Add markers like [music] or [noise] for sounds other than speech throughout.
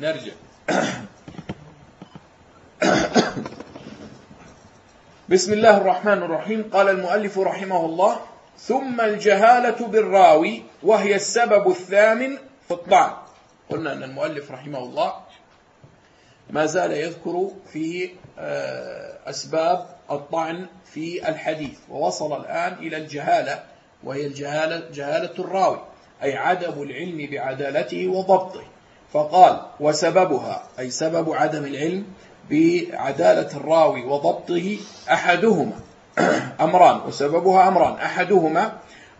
نرجع. بسم الله الرحمن الرحيم. قال المؤلف رحمه الله ثم الجهالة بالراوي وهي السبب الثامن في الطعن. قلنا أن المؤلف رحمه الله ما زال يذكر في آه، أسباب الطعن في الحديث ووصل الآن إلى الجهالة وهي الجهالة جهالة الراوي أي عدم العلم بعدالته وضبطه. فقال وسببها أي سبب عدم العلم بعدالة الراوي وضبطه أحدهما. [clears throat] أمران وسببها أمران. أحدهما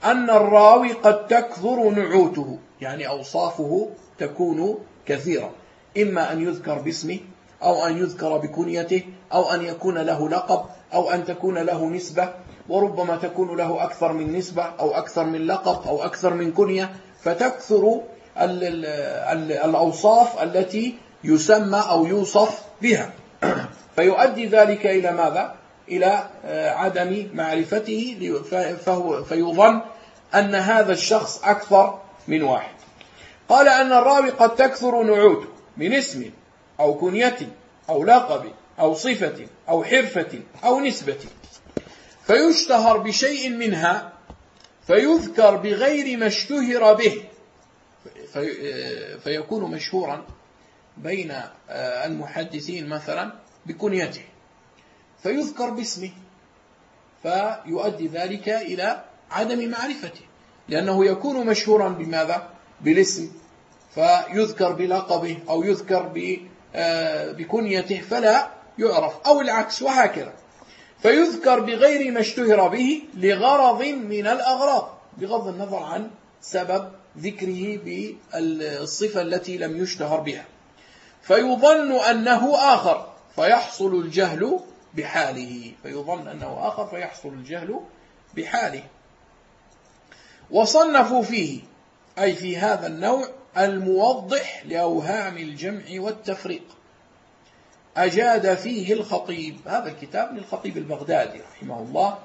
أن الراوي قد تكثر نعوته يعني أوصافه تكون كثيرة. إما أن يذكر باسمه أو أن يذكر بكنيته أو أن يكون له لقب أو أن تكون له نسبة. وربما تكون له أكثر من نسبة أو أكثر من لقب أو أكثر من كنية فتكثر الأوصاف التي يسمى أو يوصف بها. [clears throat] فيؤدي ذلك إلى ماذا؟ إلى آه، عدم معرفته فهو فيظن أن هذا الشخص أكثر من واحد. قال أن الراوي قد تكثر نعوته من اسم أو كنية أو لقب أو صفة أو حرفة أو نسبة. فيشتهر بشيء منها فيذكر بغير ما اشتهر به. فيكون مشهورا بين آه، المحدثين مثلا بكنيته. فيذكر باسمه فيؤدي ذلك إلى عدم معرفته. لأنه يكون مشهورا بماذا؟ بالاسم. فيذكر بلقبه أو يذكر آه، بكنيته فلا يعرف. أو العكس وهكذا. فيذكر بغير ما اشتهر به لغرض من الأغراض بغض النظر عن سبب ذكره بالصفة التي لم يشتهر بها. فيظن أنه آخر فيحصل الجهل بحاله. فيظن أنه آخر فيحصل الجهل بحاله. وصنفوا فيه أي في هذا النوع الموضح لأوهام الجمع والتفريق. أجاد فيه الخطيب. هذا الكتاب للخطيب البغدادي رحمه الله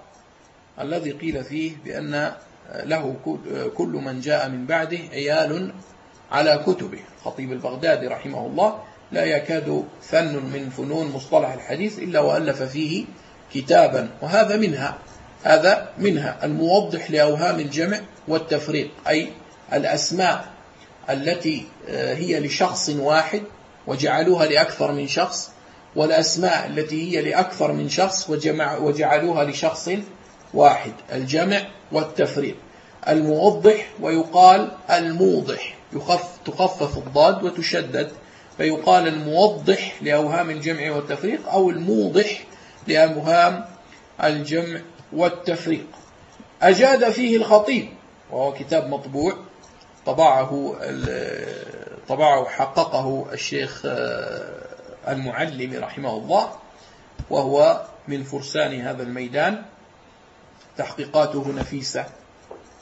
الذي قيل فيه بأن له كل من جاء من بعده عيال على كتبه. الخطيب البغدادي رحمه الله لا يكاد فن من فنون مصطلح الحديث إلا وألف فيه كتابا. وهذا منها. هذا منها. الموضح لأوهام الجمع والتفريق أي الأسماء التي آه، هي لشخص واحد وجعلوها لأكثر من شخص والأسماء التي هي لأكثر من شخص وجعلوها لشخص واحد الجمع والتفريق. الموضح ويقال الموضح. يخف تخفف الضاد وتشدد فيقال الموضح لأوهام الجمع والتفريق أو الموضح لأوهام الجمع والتفريق. أجاد فيه الخطيب وهو كتاب مطبوع. طبعه طبعه حققه الشيخ آه، المعلم رحمه الله وهو من فرسان هذا الميدان. تحقيقاته نفيسة.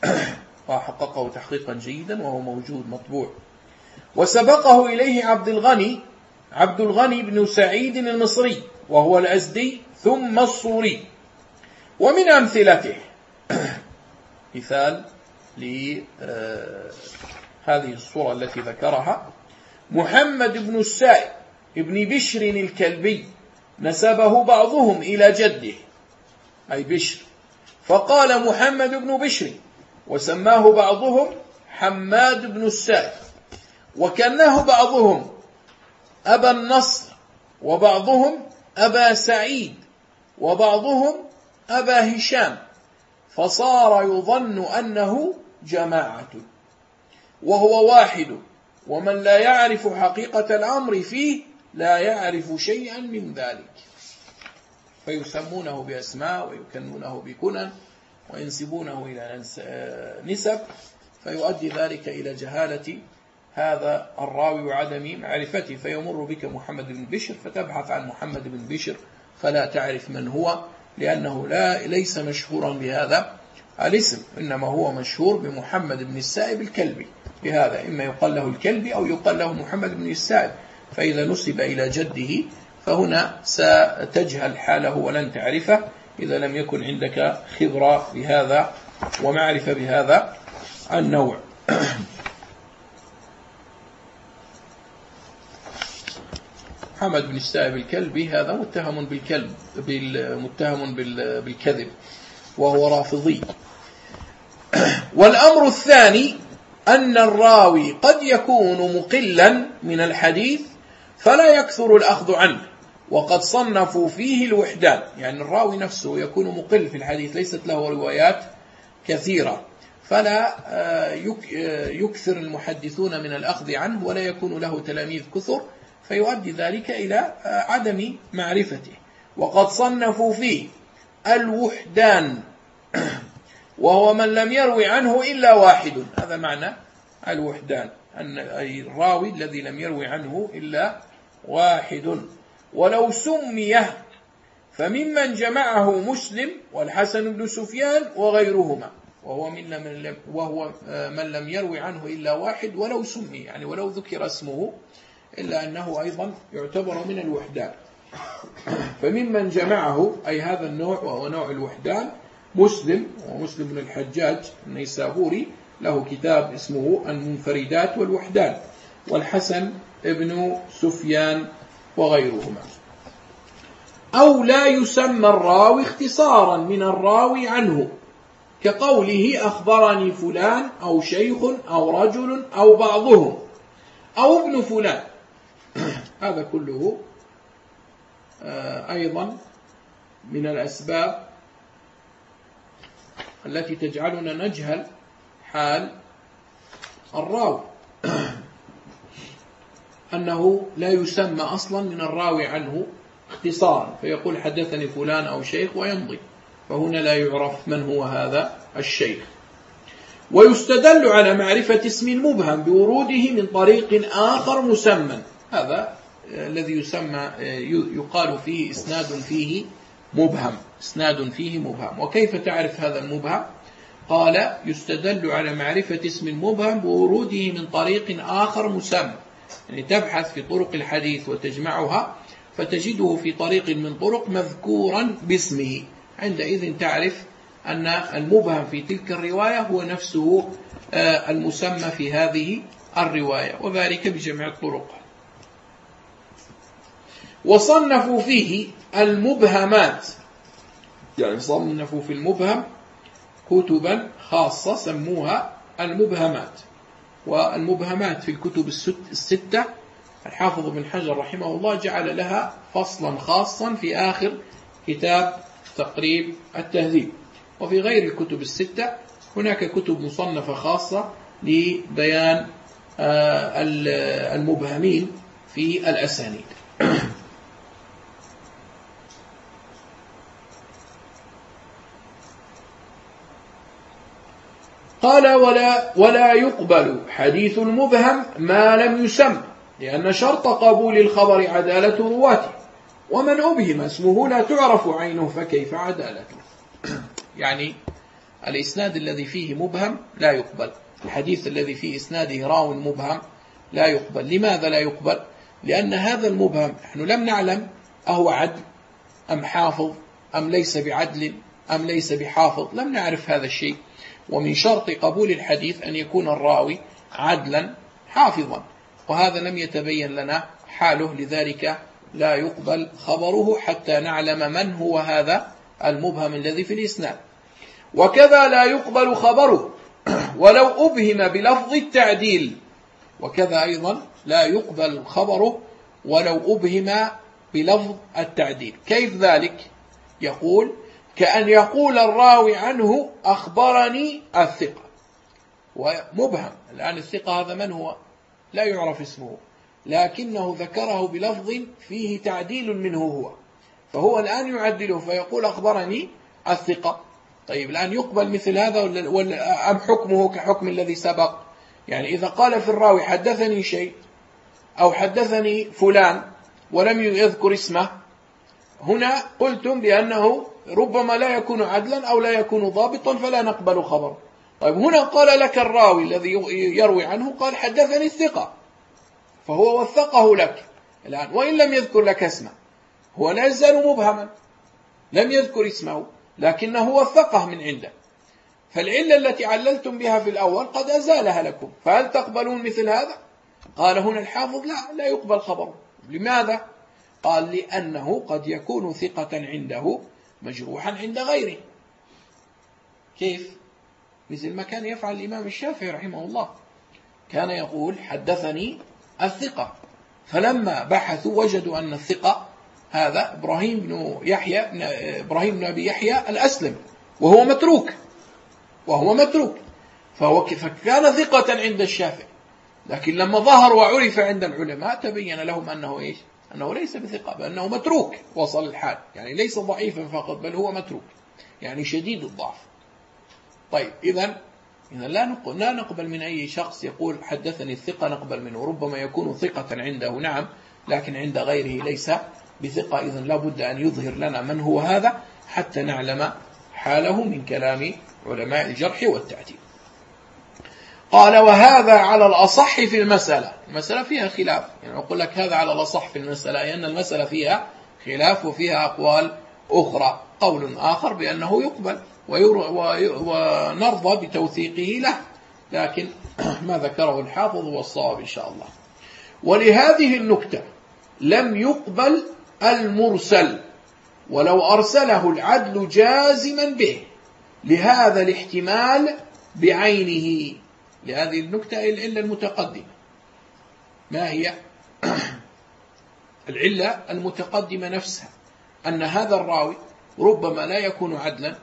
[clears throat] وحققه تحقيقا جيدا وهو موجود مطبوع. وسبقه إليه عبد الغني عبد الغني بن سعيد المصري وهو الأزدي ثم الصوري. ومن أمثلته [clears throat] مثال لهذه الصورة التي ذكرها. محمد بن السائب ابن بشر الكلبي نسبه بعضهم إلى جده. أي بشر. فقال محمد بن بشر وسماه بعضهم حماد بن السائب وكناه بعضهم أبا النصر وبعضهم أبا سعيد وبعضهم أبا هشام فصار يظن أنه جماعة وهو واحد ومن لا يعرف حقيقة الأمر فيه لا يعرف شيئا من ذلك. فيسمونه بأسماء ويكنونه بكنن وينسبونه إلى نسب فيؤدي ذلك إلى جهالة هذا الراوي وعدم معرفته. فيمر بك محمد بن بشر فتبحث عن محمد بن بشر فلا تعرف من هو لأنه لا ليس مشهورا بهذا الاسم إنما هو مشهور بمحمد بن السائب الكلبي. بهذا إما يقال له الكلبي أو يقال له محمد بن السائب. فإذا نسب إلى جده فهنا ستجهل حاله ولن تعرفه إذا لم يكن عندك خبرة بهذا ومعرفة بهذا النوع. [coughs] محمد بن السائب الكلبي هذا متهم بالكلب متهم بالكذب وهو رافضي. [coughs] والأمر الثاني أن الراوي قد يكون مقلا من الحديث فلا يكثر الأخذ عنه. وقد صنفوا فيه الوحدان. يعني الراوي نفسه يكون مقل في الحديث ليست له روايات كثيرة. فلا آه، آه، يكثر المحدثون من الأخذ عنه ولا يكون له تلاميذ كثر فيؤدي ذلك إلى آه، عدم معرفته. وقد صنفوا فيه الوحدان. [clears throat] وهو من لم يروي عنه إلا واحد. هذا معنى الوحدان أي الراوي الذي لم يروي عنه إلا واحد. ولو سمي فممن جمعه مسلم والحسن بن سفيان وغيرهما وهو من لم وهو آه، من لم يروي عنه إلا واحد ولو سمي يعني ولو ذكر اسمه إلا أنه أيضا يعتبر من الوحدان. فممن جمعه أي هذا النوع وهو نوع الوحدان مسلم ومسلم بن الحجاج النيسابوري له كتاب اسمه المنفردات والوحدان والحسن ابن سفيان وغيرهما. أو لا يسمى الراوي اختصارا من الراوي عنه كقوله أخبرني فلان أو شيخ أو رجل أو بعضهم أو ابن فلان. [clears throat] هذا كله آه، أيضا من الأسباب التي تجعلنا نجهل حال الراوي. [clears throat] أنه لا يسمى أصلا من الراوي عنه اختصارا فيقول حدثني فلان أو شيخ ويمضي فهنا لا يعرف من هو هذا الشيخ. ويستدل على معرفة اسم مبهم بوروده من طريق آخر مسمى هذا الذي يسمى يقال فيه إسناد فيه مبهم إسناد فيه مبهم. وكيف تعرف هذا المبهم؟ قال يستدل على معرفة اسم مبهم بوروده من طريق آخر مسمى. يعني تبحث في طرق الحديث وتجمعها فتجده في طريق من طرق مذكورا باسمه. عندئذ تعرف أن المبهم في تلك الرواية هو نفسه آه، المسمى في هذه الرواية وذلك بجمع الطرق. وصنفوا فيه المبهمات. يعني صنفوا في المبهم كتبا خاصة سموها المبهمات. والمبهمات في الكتب الستة الحافظ بن حجر رحمه الله جعل لها فصلا خاصا في آخر كتاب تقريب التهذيب. وفي غير الكتب الستة هناك كتب مصنفة خاصة لبيان آه، المبهمين في الأسانيد. قال ولا ولا يقبل. حديث المبهم ما لم يسم لأن شرط قبول الخبر عدالة رواته. ومن أبهم اسمه لا تعرف عينه فكيف عدالته؟ [clears throat] يعني الإسناد الذي فيه مبهم لا يقبل. الحديث الذي فيه إسناده راو مبهم لا يقبل. لماذا لا يقبل؟ لأن هذا المبهم نحن لم نعلم أهو عدل أم حافظ أم ليس بعدل أم ليس بحافظ. لم نعرف هذا الشيء. ومن شرط قبول الحديث أن يكون الراوي عدلا حافظا. وهذا لم يتبين لنا حاله لذلك لا يقبل خبره حتى نعلم من هو هذا المبهم الذي في الإسناد. وكذا لا يقبل خبره ولو أبهم بلفظ التعديل. وكذا أيضا لا يقبل خبره ولو أبهم بلفظ التعديل. كيف ذلك؟ يقول كأن يقول الراوي عنه أخبرني الثقة. ومبهم. الآن الثقة هذا من هو؟ لا يعرف اسمه. لكنه ذكره بلفظ فيه تعديل منه هو. فهو الآن يعدله فيقول أخبرني الثقة. طيب الآن يقبل مثل هذا ولا أم حكمه كحكم الذي سبق؟ يعني إذا قال في الراوي حدثني شيء أو حدثني فلان ولم يذكر اسمه هنا قلتم بأنه ربما لا يكون عدلا أو لا يكون ضابطا فلا نقبل خبره طيب هنا قال لك الراوي الذي يروي عنه قال حدثني الثقة. فهو وثقه لك الآن وإن لم يذكر لك اسمه. هو لا يزال مبهما لم يذكر اسمه لكنه وثقه من عنده. فالعلة التي عللتم بها في الأول قد أزالها لكم. فهل تقبلون مثل هذا؟ قال هنا الحافظ لا لا يقبل خبره. لماذا؟ قال لأنه قد يكون ثقة عنده مجروحا عند غيره. كيف؟ مثل ما كان يفعل الإمام الشافعي رحمه الله. كان يقول حدثني الثقة. فلما بحثوا وجدوا أن الثقة هذا إبراهيم بن يحيى إبراهيم بن أبي يحيى الأسلم وهو متروك. وهو متروك. فهو فكان ثقة عند الشافعي. لكن لما ظهر وعرف عند العلماء تبين لهم أنه إيش؟ أنه ليس بثقة بأنه متروك وصل الحال. يعني ليس ضعيفا فقط بل هو متروك. يعني شديد الضعف. طيب إذا إذا لا لا نقبل من أي شخص يقول حدثني الثقة نقبل منه. ربما يكون ثقة عنده نعم لكن عند غيره ليس بثقة. إذا لا بد أن يظهر لنا من هو هذا حتى نعلم حاله من كلام علماء الجرح والتعديل. قال وهذا على الأصح في المسألة. المسألة فيها خلاف. يعني أقول لك هذا على الأصح في المسألة لأن المسألة فيها خلاف وفيها أقوال أخرى. قول آخر بأنه يقبل ونرضى بتوثيقه له. لكن [clears throat] ما ذكره الحافظ هو الصواب إن شاء الله. ولهذه النكتة لم يقبل المرسل. ولو أرسله العدل جازما به. لهذا الاحتمال بعينه. لهذه النكتة إلا المتقدمة. ما هي؟ [clears throat] العلة المتقدمة نفسها. أن هذا الراوي ربما لا يكون عدلا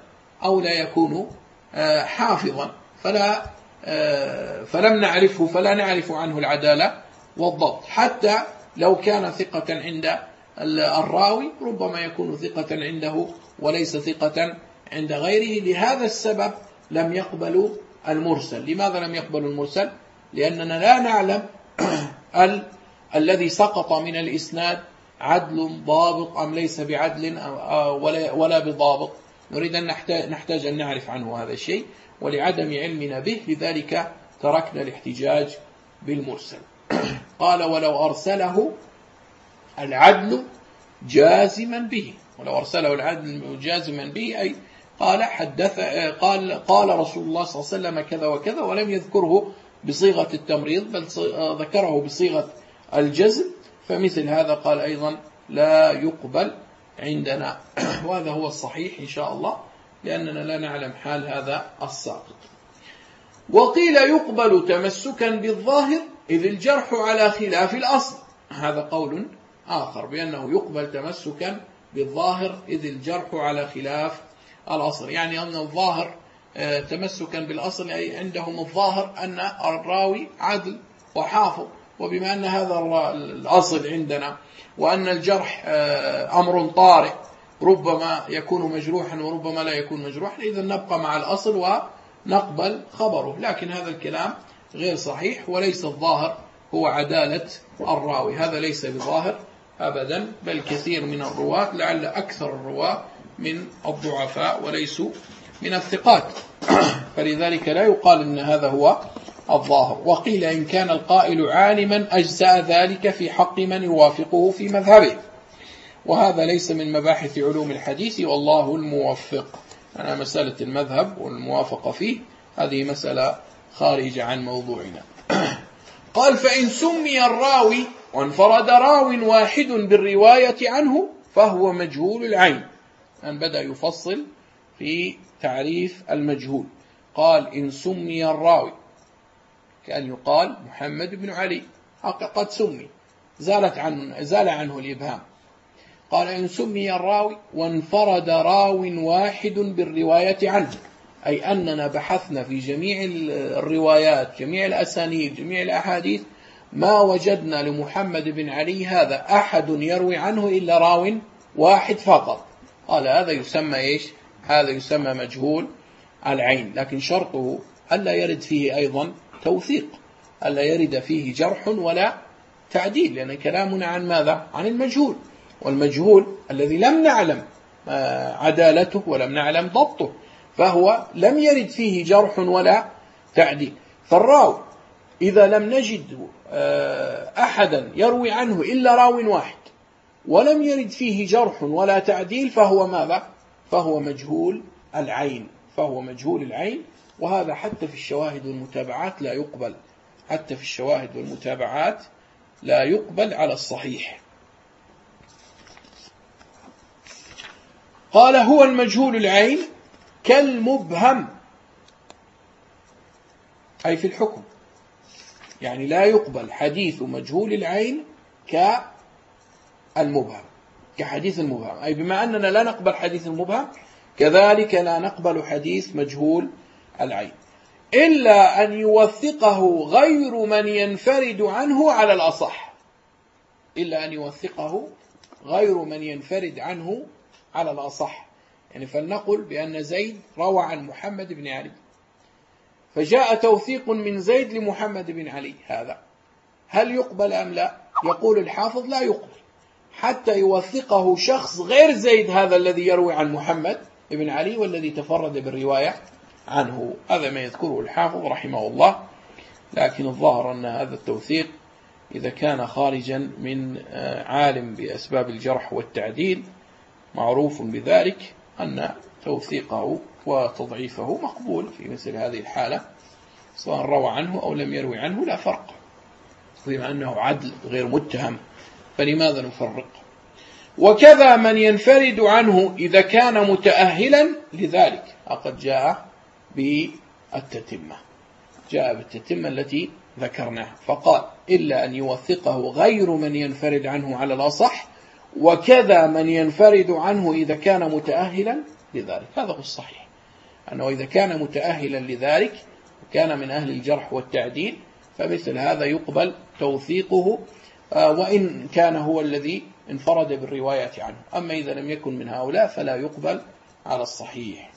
أو لا يكون آه، حافظا. فلا آه، فلم نعرفه فلا نعرف عنه العدالة والضبط. حتى لو كان ثقة عند الراوي ربما يكون ثقة عنده وليس ثقة عند غيره. لهذا السبب لم يقبلوا المرسل. لماذا لم يقبلوا المرسل؟ لأننا لا نعلم [clears throat] ال الذي سقط من الإسناد عدل ضابط أم ليس بعدل ولا, بضابط. نريد أن نحتاج, نحتاج أن نعرف عنه هذا الشيء ولعدم علمنا به لذلك تركنا الاحتجاج بالمرسل. [clears throat] قال ولو أرسله العدل جازما به. ولو أرسله العدل جازما به أي قال حدث قال قال رسول الله صلى الله عليه وسلم كذا وكذا ولم يذكره بصيغة التمريض بل ذكره بصيغة الجزم فمثل هذا قال أيضا لا يقبل عندنا. [clears throat] وهذا هو الصحيح إن شاء الله لأننا لا نعلم حال هذا الساقط. وقيل يقبل تمسكا بالظاهر إذ الجرح على خلاف الأصل. هذا قول آخر بأنه يقبل تمسكا بالظاهر إذ الجرح على خلاف الأصل. يعني أن الظاهر آه، تمسكا بالأصل أي عندهم الظاهر أن الراوي عدل وحافظ وبما أن هذا الأصل عندنا وأن الجرح آه، أمر طارئ ربما يكون مجروحا وربما لا يكون مجروحا إذا نبقى مع الأصل ونقبل خبره. لكن هذا الكلام غير صحيح وليس الظاهر هو عدالة الراوي. هذا ليس بظاهر أبدا بل كثير من الرواة لعل أكثر الرواة من الضعفاء وليسوا من الثقات. [clears throat] فلذلك لا يقال إن هذا هو الظاهر. وقيل إن كان القائل عالما أجزاء ذلك في حق من يوافقه في مذهبه. وهذا ليس من مباحث علوم الحديث والله الموفق. أنا مسألة المذهب والموافقة فيه هذه مسألة خارجة عن موضوعنا. [clears throat] قال فإن سمي الراوي وانفرد راو واحد بالرواية عنه فهو مجهول العين. أن بدأ يفصل في تعريف المجهول. قال إن سمي الراوي كأن يقال محمد بن علي. قد سمي زالت عنه زال عنه الإبهام. قال إن سمي الراوي وانفرد راو واحد بالرواية عنه أي أننا بحثنا في جميع الروايات جميع الأسانيد جميع الأحاديث ما وجدنا لمحمد بن علي هذا أحد يروي عنه إلا راو واحد فقط. قال هذا يسمى إيش؟ هذا يسمى مجهول العين لكن شرطه ألا يرد فيه أيضا توثيق ألا يرد فيه جرح ولا تعديل لأن كلامنا عن ماذا؟ عن المجهول والمجهول الذي لم نعلم آه، عدالته ولم نعلم ضبطه فهو لم يرد فيه جرح ولا تعديل. فالراوي إذا لم نجد آه، أحدا يروي عنه إلا راو واحد ولم يرد فيه جرح ولا تعديل فهو ماذا؟ فهو مجهول العين فهو مجهول العين وهذا حتى في الشواهد والمتابعات لا يقبل. حتى في الشواهد والمتابعات لا يقبل على الصحيح. قال هو المجهول العين كالمبهم. أي في الحكم. يعني لا يقبل حديث مجهول العين كالمبهم كحديث المبهم. أي بما أننا لا نقبل حديث المبهم كذلك لا نقبل حديث مجهول العين. إلا أن يوثقه غير من ينفرد عنه على الأصح. إلا أن يوثقه غير من ينفرد عنه على الأصح. يعني فلنقل بأن زيد روى عن محمد بن علي. فجاء توثيق من زيد لمحمد بن علي. هذا هل يقبل أم لا؟ يقول الحافظ لا يقبل. حتى يوثقه شخص غير زيد هذا الذي يروي عن محمد بن علي والذي تفرد بالرواية عنه. هذا ما يذكره الحافظ رحمه الله. لكن الظاهر أن هذا التوثيق إذا كان خارجا من آه، عالم بأسباب الجرح والتعديل معروف بذلك أن توثيقه وتضعيفه مقبول في مثل هذه الحالة سواء روى عنه أو لم يروي عنه لا فرق. بما أنه عدل غير متهم. فلماذا نفرق؟ وكذا من ينفرد عنه إذا كان متأهلا لذلك. وقد جاء بالتتمة. جاء بالتتمة التي ذكرناها. فقال إلا أن يوثقه غير من ينفرد عنه على الأصح وكذا من ينفرد عنه إذا كان متأهلا لذلك. هذا هو الصحيح. أنه إذا كان متأهلا لذلك كان من أهل الجرح والتعديل فمثل هذا يقبل توثيقه وإن كان هو الذي انفرد بالرواية عنه. أما إذا لم يكن من هؤلاء فلا يقبل على الصحيح.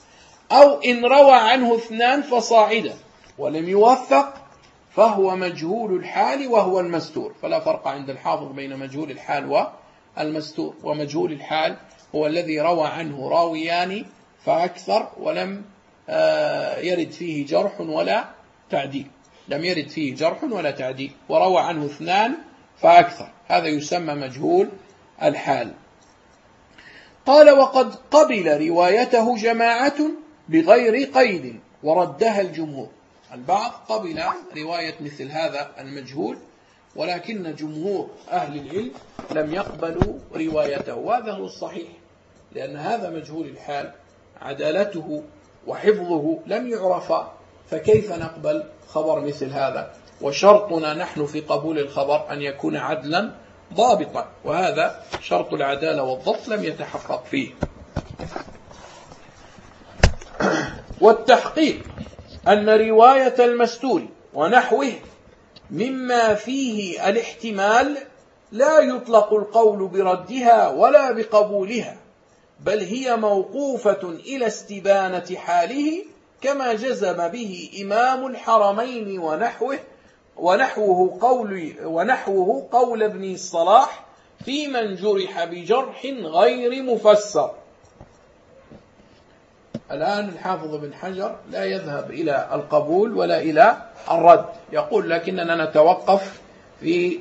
أو إن روى عنه اثنان فصاعدا ولم يوثق فهو مجهول الحال وهو المستور. فلا فرق عند الحافظ بين مجهول الحال والمستور. ومجهول الحال هو الذي روى عنه راويان فأكثر ولم آه، يرد فيه جرح ولا تعديل. لم يرد فيه جرح ولا تعديل. وروى عنه اثنان فأكثر. هذا يسمى مجهول الحال. قال وقد قبل روايته جماعة بغير قيد وردها الجمهور. البعض قبل رواية مثل هذا المجهول ولكن جمهور أهل العلم لم يقبلوا روايته وهذا هو الصحيح لأن هذا مجهول الحال عدالته وحفظه لم يعرفا فكيف نقبل خبر مثل هذا؟ وشرطنا نحن في قبول الخبر أن يكون عدلا ضابطا وهذا شرط العدالة والضبط لم يتحقق فيه. والتحقيق أن رواية المستور ونحوه مما فيه الاحتمال لا يطلق القول بردها ولا بقبولها بل هي موقوفة إلى استبانة حاله كما جزم به إمام الحرمين ونحوه ونحوه قول ونحوه قول ابن الصلاح في من جرح بجرح غير مفسر. الآن الحافظ بن حجر لا يذهب إلى القبول ولا إلى الرد. يقول لكننا نتوقف في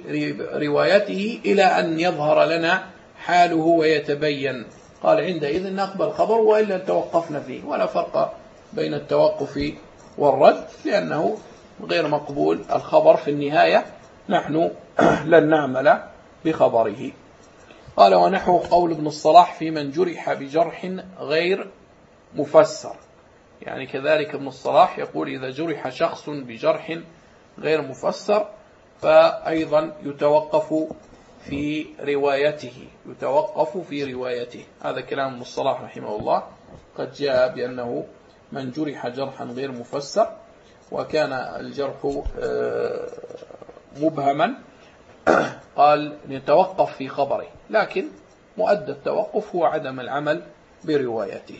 روايته إلى أن يظهر لنا حاله ويتبين. قال عندئذ نقبل خبر وإلا توقفنا فيه. ولا فرق بين التوقف والرد لأنه غير مقبول الخبر في النهاية. نحن [clears throat] لن نعمل بخبره. قال ونحو قول ابن الصلاح في من جرح بجرح غير مفسر. يعني كذلك ابن الصلاح يقول إذا جرح شخص بجرح غير مفسر فأيضا يتوقف في روايته. يتوقف في روايته. هذا كلام ابن الصلاح رحمه الله. قد جاء بأنه من جرح جرحا غير مفسر. وكان الجرح آه، مبهما. [coughs] قال نتوقف في خبره. لكن مؤدى التوقف هو عدم العمل بروايته.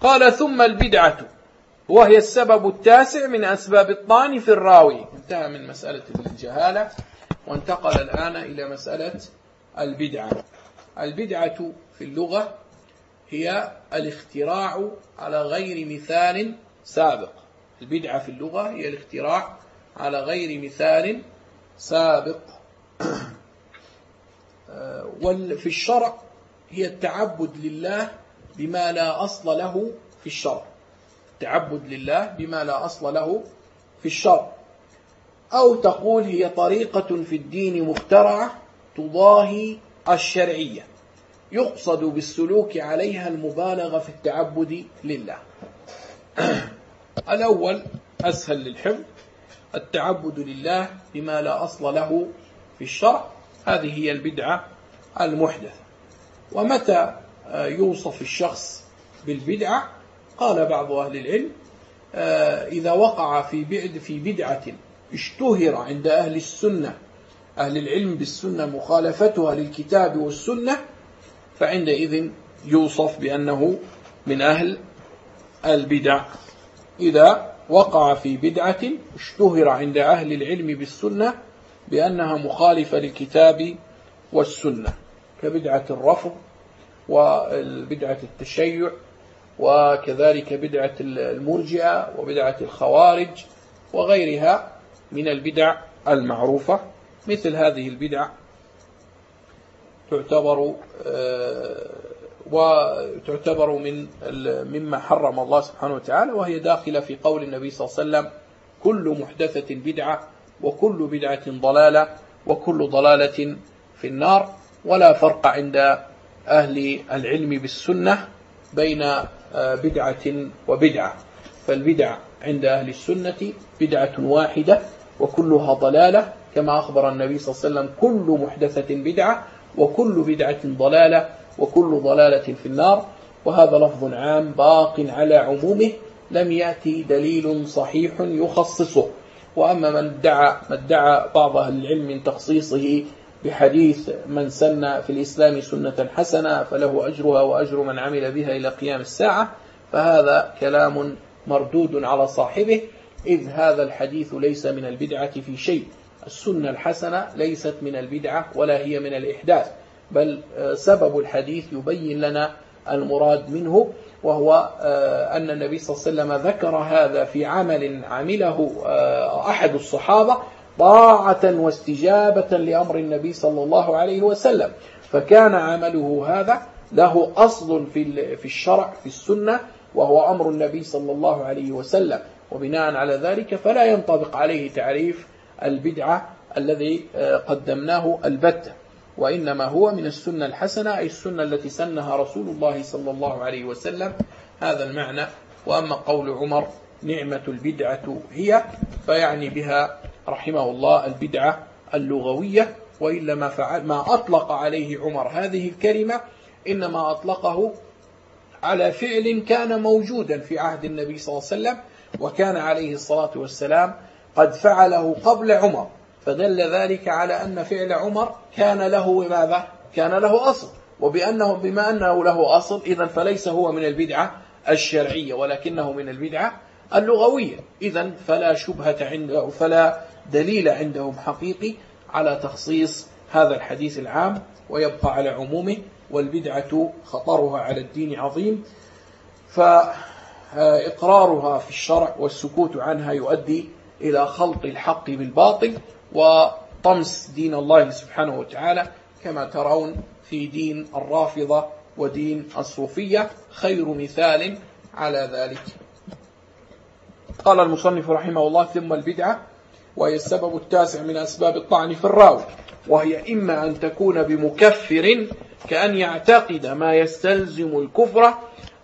قال ثم البدعة. وهي السبب التاسع من أسباب الطعن في الراوي. انتهى من مسألة الجهالة وانتقل الآن إلى مسألة البدعة. البدعة في اللغة هي الاختراع على غير مثال سابق. البدعة في اللغة هي الاختراع على غير مثال سابق. [clears throat] وفي الشرع هي التعبد لله بما لا أصل له في الشرع. التعبد لله بما لا أصل له في الشرع. أو تقول هي طريقة في الدين مخترعة تضاهي الشرعية. يقصد بالسلوك عليها المبالغة في التعبد لله. الأول أسهل للحفظ التعبد لله بما لا أصل له في الشرع. هذه هي البدعة المحدثة. ومتى يوصف الشخص بالبدعة؟ قال بعض أهل العلم آه، إذا وقع في بعد في بدعة اشتهر عند أهل السنة أهل العلم بالسنة مخالفتها للكتاب والسنة فعندئذ يوصف بأنه من أهل البدع. إذا وقع في بدعة اشتهر عند أهل العلم بالسنة بأنها مخالفة للكتاب والسنة كبدعة الرفض وبدعة التشيع وكذلك بدعة المرجئة وبدعة الخوارج وغيرها من البدع المعروفة مثل هذه البدع تعتبر آه، وتعتبر من مما حرم الله سبحانه وتعالى وهي داخلة في قول النبي صلى الله عليه وسلم كل محدثة بدعة وكل بدعة ضلالة وكل ضلالة في النار ولا فرق عند أهل العلم بالسنة بين آه، بدعة وبدعة. فالبدع عند أهل السنة بدعة واحدة وكلها ضلالة كما أخبر النبي صلى الله عليه وسلم كل محدثة بدعة وكل بدعة ضلالة وكل ضلالة في النار. وهذا لفظ عام باق على عمومه لم يأتي دليل صحيح يخصصه. وأما من ادعى, ما ادعى بعض أهل العلم من تخصيصه بحديث من سن في الإسلام سنة حسنة فله أجرها وأجر من عمل بها إلى قيام الساعة فهذا كلام مردود على صاحبه إذ هذا الحديث ليس من البدعة في شيء. السنة الحسنة ليست من البدعة ولا هي من الإحداث بل آه، سبب الحديث يبين لنا المراد منه وهو آه، أن النبي صلى الله عليه وسلم ذكر هذا في عمل عمله آه، أحد الصحابة طاعة واستجابة لأمر النبي صلى الله عليه وسلم. فكان عمله هذا له أصل في في الشرع في السنة وهو أمر النبي صلى الله عليه وسلم. وبناء على ذلك فلا ينطبق عليه تعريف البدعة الذي آه، قدمناه البتة. وإنما هو من السنة الحسنة أي السنة التي سنها رسول الله صلى الله عليه وسلم. هذا المعنى. وأما قول عمر نعمة البدعة هي فيعني بها رحمه الله البدعة اللغوية. وإلا ما, فعل ما أطلق عليه عمر هذه الكلمة إنما أطلقه على فعل كان موجودا في عهد النبي صلى الله عليه وسلم وكان عليه الصلاة والسلام قد فعله قبل عمر فدل ذلك على أن فعل عمر كان له ماذا؟ كان له أصل. وبأنه بما أنه له أصل إذا فليس هو من البدعة الشرعية ولكنه من البدعة اللغوية. إذا فلا شبهة عنده فلا دليل عندهم حقيقي على تخصيص هذا الحديث العام ويبقى على عمومه والبدعة خطرها على الدين عظيم. فإقرارها في الشرع والسكوت عنها يؤدي إلى خلط الحق بالباطل وطمس دين الله سبحانه وتعالى كما ترون في دين الرافضة ودين الصوفية خير مثال على ذلك. قال المصنف رحمه الله ثم البدعة وهي السبب التاسع من أسباب الطعن في الراوي وهي إما أن تكون بمكفر كأن يعتقد ما يستلزم الكفر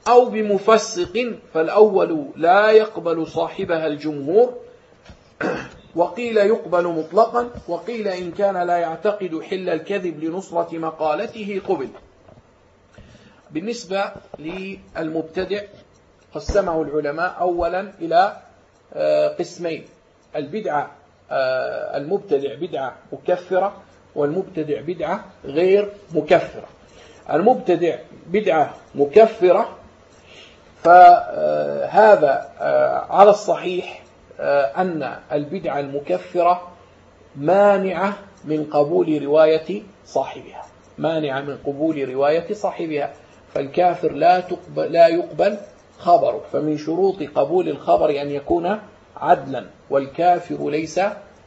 أو بمفسق فالأول لا يقبل صاحبها الجمهور [coughs] وقيل يقبل مطلقا وقيل إن كان لا يعتقد حل الكذب لنصرة مقالته قبل. بالنسبة للمبتدع قسمه العلماء أولا إلى آه، قسمين. البدعة آه، المبتدع بدعة مكفرة والمبتدع بدعة غير مكفرة. المبتدع بدعة مكفرة فهذا آه، على الصحيح أن البدعة المكفرة مانعة من قبول رواية صاحبها. مانعة من قبول رواية صاحبها. فالكافر لا, تقبل لا يقبل خبره. فمن شروط قبول الخبر أن يكون عدلا والكافر ليس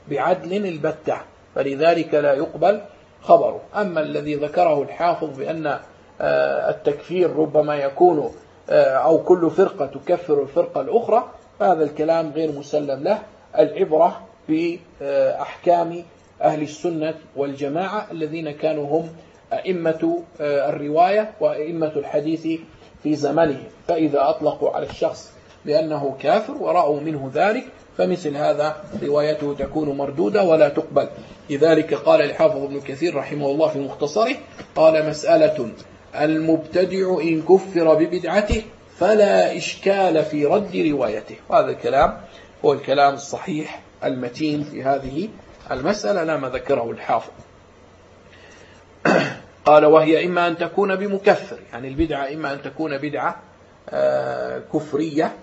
بعدل البتة فلذلك لا يقبل خبره. أما الذي ذكره الحافظ بأن آه، التكفير ربما يكون آه، أو كل فرقة تكفر الفرقة الأخرى فهذا الكلام غير مسلم له. العبرة بأحكام أهل السنة والجماعة الذين كانوا هم أئمة الرواية وأئمة الحديث في زمنه فإذا أطلقوا على الشخص بأنه كافر ورأوا منه ذلك فمثل هذا روايته تكون مردودة ولا تقبل. لذلك قال الحافظ ابن كثير رحمه الله في مختصره قال مسألة المبتدع إن كفر ببدعته فلا إشكال في رد روايته. وهذا الكلام هو الكلام الصحيح المتين في هذه المسألة لا ما ذكره الحافظ. [coughs] قال وهي إما أن تكون بمكفر. يعني البدعة إما أن تكون بدعة آه، كفرية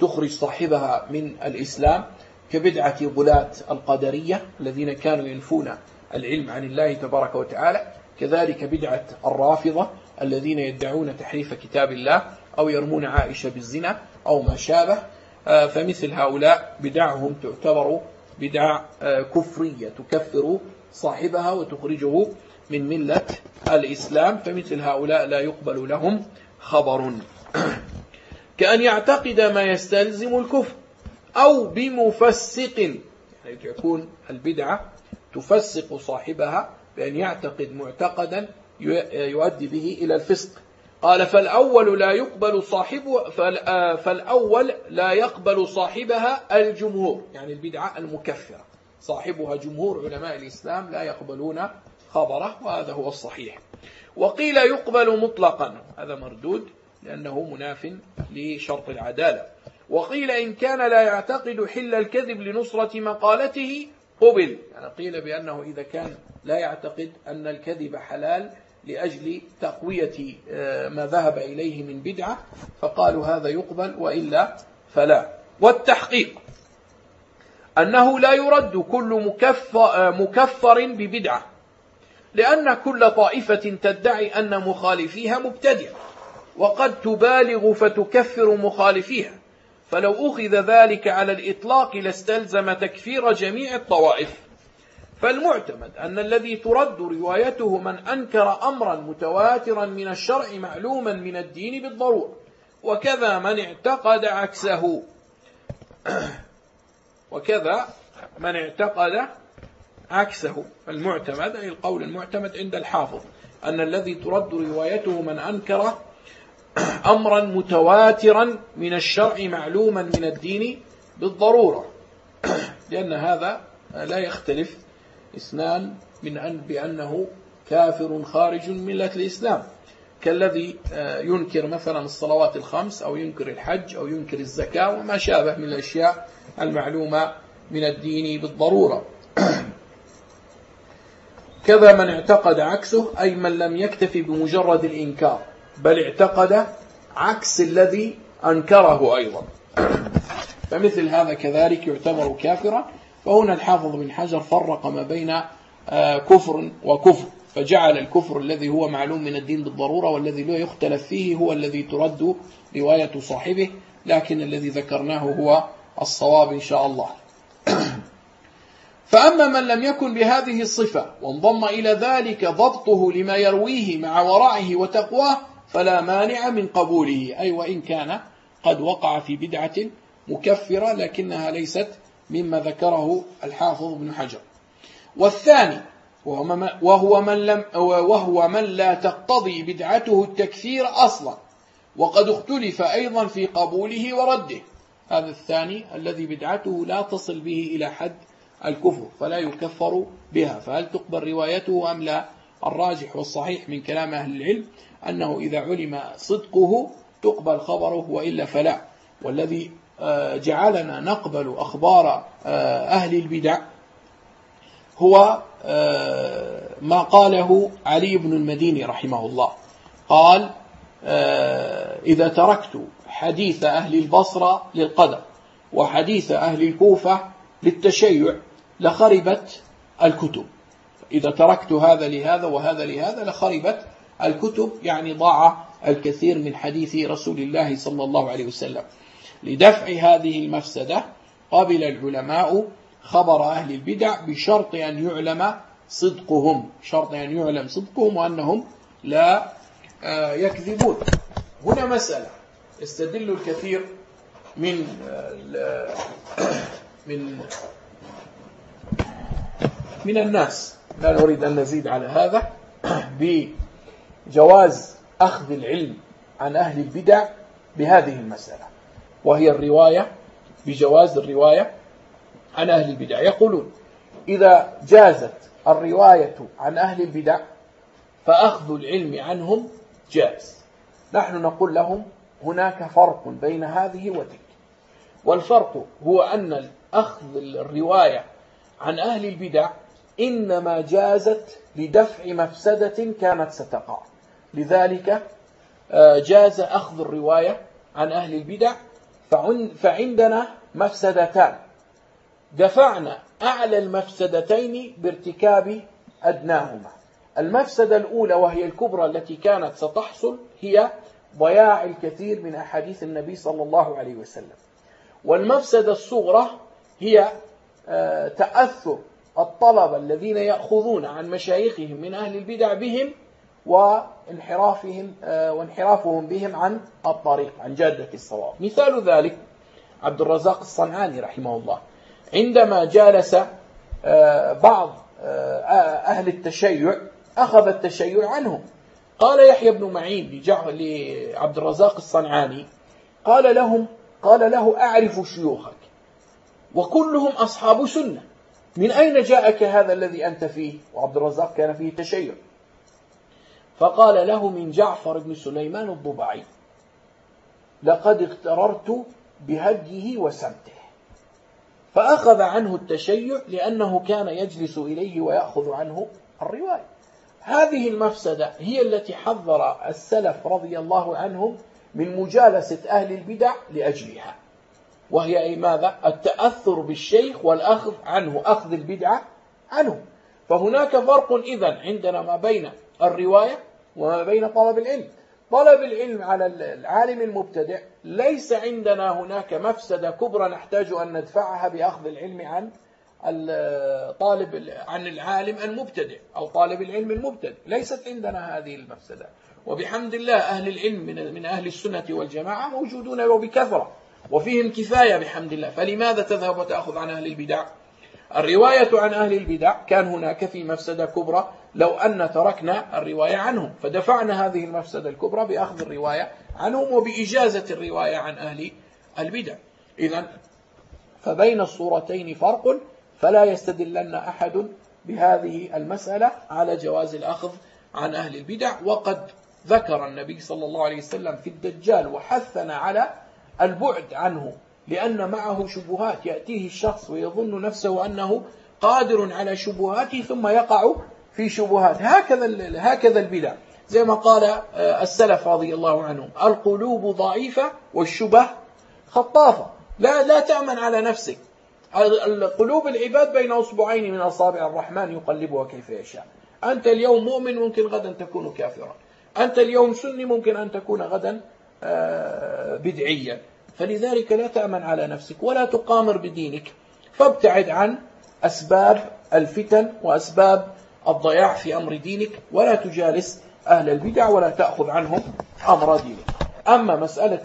تخرج صاحبها من الإسلام كبدعة غلاة القدرية الذين كانوا ينفون العلم عن الله تبارك وتعالى كذلك بدعة الرافضة الذين يدعون تحريف كتاب الله أو يرمون عائشة بالزنا أو ما شابه آه، فمثل هؤلاء بدعهم تعتبر بدع آه، كفرية تكفر صاحبها وتخرجه من ملة الإسلام فمثل هؤلاء لا يقبل لهم خبر. [clears throat] كأن يعتقد ما يستلزم الكفر أو بمفسق يعني يكون البدعة تفسق صاحبها بأن يعتقد معتقدا يؤدي به إلى الفسق. قال فالأول لا يقبل صاحبه آه، فالأول لا يقبل صاحبها الجمهور يعني البدعة المكفرة. صاحبها جمهور علماء الإسلام لا يقبلون خبره وهذا هو الصحيح. وقيل يقبل مطلقا هذا مردود لأنه مناف لشرط العدالة. وقيل إن كان لا يعتقد حل الكذب لنصرة مقالته قبل. يعني قيل بأنه إذا كان لا يعتقد أن الكذب حلال لأجل تقوية آه، ما ذهب إليه من بدعة فقالوا هذا يقبل وإلا فلا. والتحقيق أنه لا يرد كل آه، مكفر ببدعة لأن كل طائفة تدعي أن مخالفيها مبتدع وقد تبالغ فتكفر مخالفيها. فلو أخذ ذلك على الإطلاق لاستلزم تكفير جميع الطوائف. فالمعتمد أن الذي ترد روايته من أنكر أمرا متواترا من الشرع معلوما من الدين بالضرورة وكذا من اعتقد عكسه. [clears throat] وكذا من اعتقد عكسه. المعتمد أي القول المعتمد عند الحافظ أن الذي ترد روايته من أنكر [clears throat] أمرا متواترا من الشرع معلوما من الدين بالضرورة. [clears throat] لأن هذا لا يختلف اثنان من أن بأنه كافر خارج من ملة الإسلام. كالذي آه، ينكر مثلا الصلوات الخمس أو ينكر الحج أو ينكر الزكاة وما شابه من الأشياء المعلومة من الدين بالضرورة. [clears throat] كذا من اعتقد عكسه أي من لم يكتفي بمجرد الإنكار بل اعتقد عكس الذي أنكره أيضا. فمثل هذا كذلك يعتبر كافرا. فهنا الحافظ بن حجر فرق ما بين آه، كفر وكفر فجعل الكفر الذي هو معلوم من الدين بالضرورة والذي لا يختلف فيه هو الذي ترد رواية صاحبه لكن الذي ذكرناه هو الصواب إن شاء الله. [clears throat] فأما من لم يكن بهذه الصفة وانضم إلى ذلك ضبطه لما يرويه مع ورعه وتقواه فلا مانع من قبوله. أي وإن كان قد وقع في بدعة مكفرة لكنها ليست مما ذكره الحافظ ابن حجر. والثاني وهو من, لم وهو من لا تقتضي بدعته التكفير أصلا وقد اختلف أيضا في قبوله ورده. هذا الثاني الذي بدعته لا تصل به إلى حد الكفر فلا يكفر بها. فهل تقبل روايته أم لا؟ الراجح والصحيح من كلام أهل العلم أنه إذا علم صدقه تقبل خبره وإلا فلا. والذي جعلنا نقبل أخبار آه، أهل البدع. هو آه، ما قاله علي بن المديني رحمه الله. قال إذا تركت حديث أهل البصرة للقدر وحديث أهل الكوفة للتشيع لخربت الكتب. إذا تركت هذا لهذا وهذا لهذا لخربت الكتب يعني ضاع الكثير من حديث رسول الله صلى الله عليه وسلم. لدفع هذه المفسدة قبل العلماء خبر أهل البدع بشرط أن يعلم صدقهم شرط أن يعلم صدقهم وأنهم لا آه، يكذبون. هنا مسألة يستدل الكثير من آه، من من الناس. لا نريد أن نزيد على هذا [clears throat] بجواز أخذ العلم عن أهل البدع بهذه المسألة. وهي الرواية بجواز الرواية عن أهل البدع. يقولون إذا جازت الرواية عن أهل البدع فأخذ العلم عنهم جائز نحن نقول لهم هناك فرق بين هذه وتلك والفرق هو أن أخذ الرواية عن أهل البدع إنما جازت لدفع مفسدة كانت ستقع. لذلك آه، جاز أخذ الرواية عن أهل البدع فعندنا مفسدتان. دفعنا أعلى المفسدتين بارتكاب أدناهما. المفسدة الأولى وهي الكبرى التي كانت ستحصل هي ضياع الكثير من أحاديث النبي صلى الله عليه وسلم. والمفسدة الصغرى هي آه، تأثر الطلبة الذين يأخذون عن مشايخهم من أهل البدع بهم وانحرافهم آه، وانحرافهم بهم عن الطريق عن جادة الصواب. مثال ذلك عبد الرزاق الصنعاني رحمه الله. عندما جالس آه، بعض أهل التشيع أخذ التشيع عنهم. قال يحيى بن معين لعبد الرزاق الصنعاني قال لهم قال له أعرف شيوخك وكلهم أصحاب سنة. من أين جاءك هذا الذي أنت فيه؟ وعبد الرزاق كان فيه تشيع. فقال له من جعفر بن سليمان الضبعي لقد اغتررت بهديه وسمته. فأخذ عنه التشيع لأنه كان يجلس إليه ويأخذ عنه الرواية. هذه المفسدة هي التي حذر السلف رضي الله عنهم من مجالسة أهل البدع لأجلها وهي أي ماذا؟ التأثر بالشيخ والأخذ عنه أخذ البدعة عنه. فهناك فرق إذا عندنا ما بين الرواية وما بين طلب العلم. طلب العلم على العالم المبتدع ليس عندنا هناك مفسدة كبرى نحتاج أن ندفعها بأخذ العلم عن الطالب عن العالم المبتدئ أو طالب العلم المبتدئ ليست عندنا هذه المفسدة. وبحمد الله أهل العلم من من أهل السنة والجماعة موجودون وبكثرة. وفيهم كفاية بحمد الله. فلماذا تذهب وتأخذ عن أهل البدع؟ الرواية عن أهل البدع كان هناك في مفسدة كبرى لو أن تركنا الرواية عنهم فدفعنا هذه المفسدة الكبرى بأخذ الرواية عنهم وبإجازة الرواية عن أهل البدع. إذا فبين الصورتين فرق فلا يستدلن أحد بهذه المسألة على جواز الأخذ عن أهل البدع. وقد ذكر النبي صلى الله عليه وسلم في الدجال وحثنا على البعد عنه لأن معه شبهات. يأتيه الشخص ويظن نفسه أنه قادر على شبهاته ثم يقع في شبهات. هكذا هكذا البدع. زي ما قال آه، السلف رضي الله عنهم. القلوب ضعيفة والشبه خطافة. لا لا تأمن على نفسك. قلوب العباد بين أصبعين من أصابع الرحمن يقلبها كيف يشاء. أنت اليوم مؤمن ممكن غدا تكون كافرا. أنت اليوم سني ممكن أن تكون غدا آه، بدعيا. فلذلك لا تأمن على نفسك ولا تقامر بدينك. فابتعد عن أسباب الفتن وأسباب الضياع في أمر دينك ولا تجالس أهل البدع ولا تأخذ عنهم أمر دينك. أما مسألة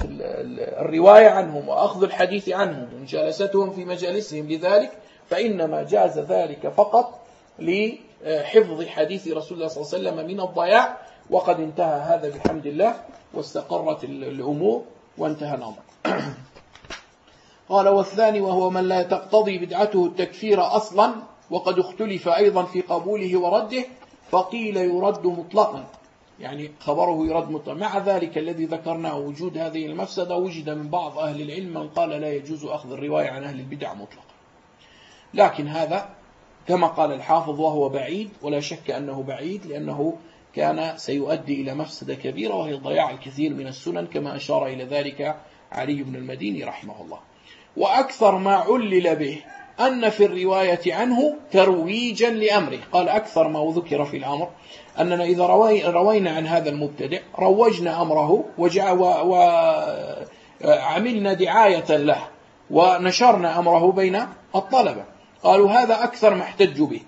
الرواية عنهم وأخذ الحديث عنهم ومجالستهم في مجالسهم لذلك فإنما جاز ذلك فقط لحفظ حديث رسول الله صلى الله عليه وسلم من الضياع وقد انتهى هذا بحمد الله واستقرت الأمور وانتهى الأمر [coughs] قال والثاني وهو من لا تقتضي بدعته التكفير أصلا وقد اختلف أيضا في قبوله ورده فقيل يرد مطلقا. يعني خبره يرد مطلقا. مع ذلك الذي ذكرناه وجود هذه المفسدة وجد من بعض أهل العلم من قال لا يجوز أخذ الرواية عن أهل البدع مطلقا. لكن هذا كما قال الحافظ وهو بعيد ولا شك أنه بعيد لأنه كان سيؤدي إلى مفسدة كبيرة وهي ضياع الكثير من السنن كما أشار إلى ذلك علي بن المديني رحمه الله. وأكثر ما علل به أن في الرواية عنه ترويجا لأمره. قال أكثر ما ذكر في الأمر أننا إذا روينا عن هذا المبتدع روجنا أمره وعملنا دعاية له ونشرنا أمره بين الطلبة. قالوا هذا أكثر ما احتج به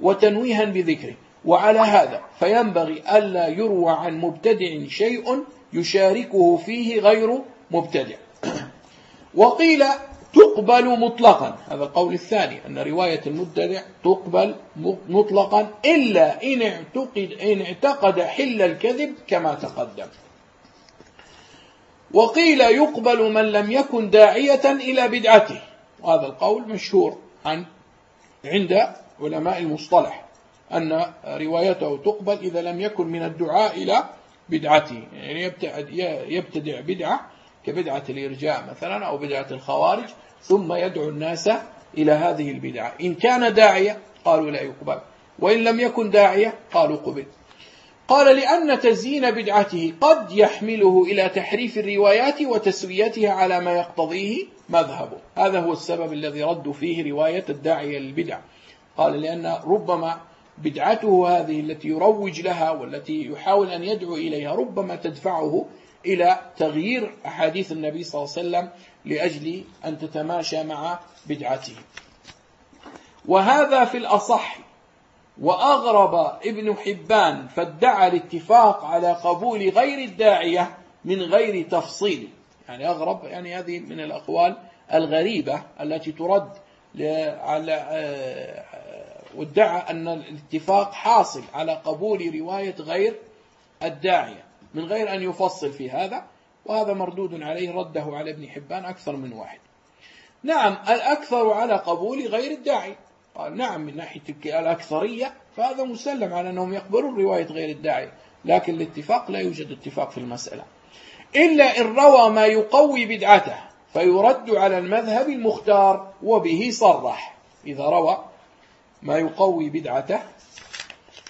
وتنويها بذكره. وعلى هذا فينبغي ألا يروى عن مبتدع شيء يشاركه فيه غير مبتدع. وقيل تقبل مطلقا. هذا القول الثاني أن رواية المبتدع تقبل مطلقا إلا إن اعتقد, إن اعتقد حل الكذب كما تقدم. وقيل يقبل من لم يكن داعية إلى بدعته. وهذا القول مشهور عن عند علماء المصطلح أن روايته تقبل إذا لم يكن من الدعاء إلى بدعته. يعني يبتدع بدعة كبدعة الإرجاء مثلا أو بدعة الخوارج ثم يدعو الناس إلى هذه البدعة. إن كان داعية قالوا لا يقبل وإن لم يكن داعية قالوا قبل. قال لأن تزيين بدعته قد يحمله إلى تحريف الروايات وتسويتها على ما يقتضيه مذهبه. هذا هو السبب الذي ردوا فيه رواية الداعية للبدع قال لأن ربما بدعته هذه التي يروج لها والتي يحاول أن يدعو إليها ربما تدفعه إلى تغيير أحاديث النبي صلى الله عليه وسلم لأجل أن تتماشى مع بدعته. وهذا في الأصح وأغرب ابن حبان فادعى الاتفاق على قبول غير الداعية من غير تفصيل. يعني أغرب يعني هذه من الأقوال الغريبة التي ترد على آه، وادعى أن الاتفاق حاصل على قبول رواية غير الداعية. من غير أن يفصل في هذا وهذا مردود عليه رده على ابن حبان أكثر من واحد. نعم الأكثر على قبول غير الداعي. قال نعم من ناحية الأكثرية فهذا مسلم على أنهم يقبلون رواية غير الداعي لكن الاتفاق لا يوجد اتفاق في المسألة. إلا إن روى ما يقوي بدعته فيرد على المذهب المختار وبه صرح. إذا روى ما يقوي بدعته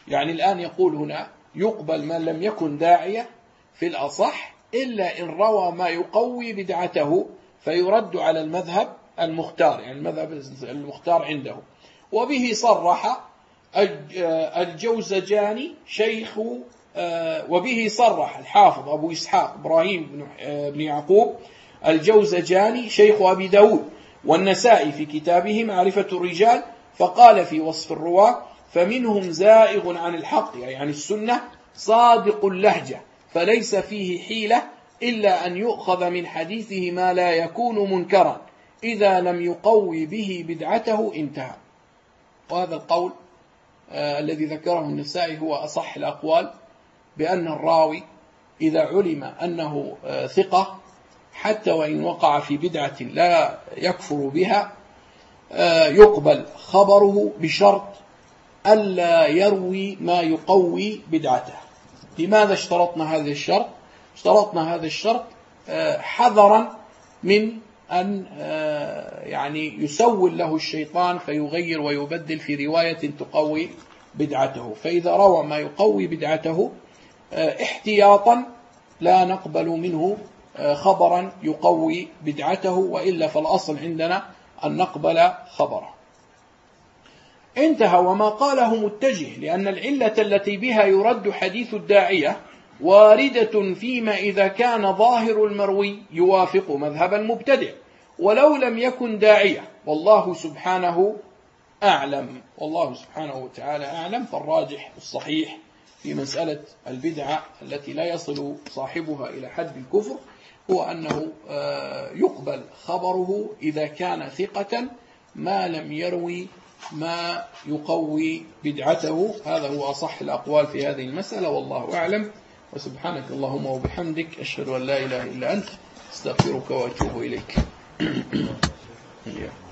يعني الآن يقول هنا يقبل من لم يكن داعية في الأصح إلا إن روى ما يقوي بدعته فيرد على المذهب المختار يعني المذهب المختار عنده. وبه صرح الجوزجاني شيخ وبه صرح الحافظ أبو إسحاق إبراهيم بن يعقوب الجوزجاني شيخ أبي داود والنسائي في كتابه معرفة الرجال فقال في وصف الرواة فمنهم زائغ عن الحق يعني عن السنة صادق اللهجة فليس فيه حيلة إلا أن يؤخذ من حديثه ما لا يكون منكرا إذا لم يقوي به بدعته انتهى. وهذا القول آه الذي ذكره النسائي هو أصح الأقوال بأن الراوي إذا علم أنه آه ثقة حتى وإن وقع في بدعة لا يكفر بها آه يقبل خبره بشرط ألا يروي ما يقوي بدعته. لماذا اشترطنا هذا الشرط؟ اشترطنا هذا الشرط آه، حذرا من أن آه، يعني يسول له الشيطان فيغير ويبدل في رواية تقوي بدعته. فإذا روى ما يقوي بدعته آه، احتياطا لا نقبل منه خبرا يقوي بدعته وإلا فالأصل عندنا أن نقبل خبره. انتهى وما قاله متجه لأن العلة التي بها يرد حديث الداعية واردة فيما إذا كان ظاهر المروي يوافق مذهب المبتدع ولو لم يكن داعية. والله سبحانه أعلم والله سبحانه وتعالى أعلم فالراجح الصحيح في مسألة البدعة التي لا يصل صاحبها إلى حد الكفر هو أنه آه، يقبل خبره إذا كان ثقة ما لم يروي ما يقوي بدعته. هذا هو أصح الأقوال في هذه المسألة. والله أعلم. وسبحانك اللهم وبحمدك. أشهد أن لا إله إلا أنت. أستغفرك وأتوب إليك. [clears throat]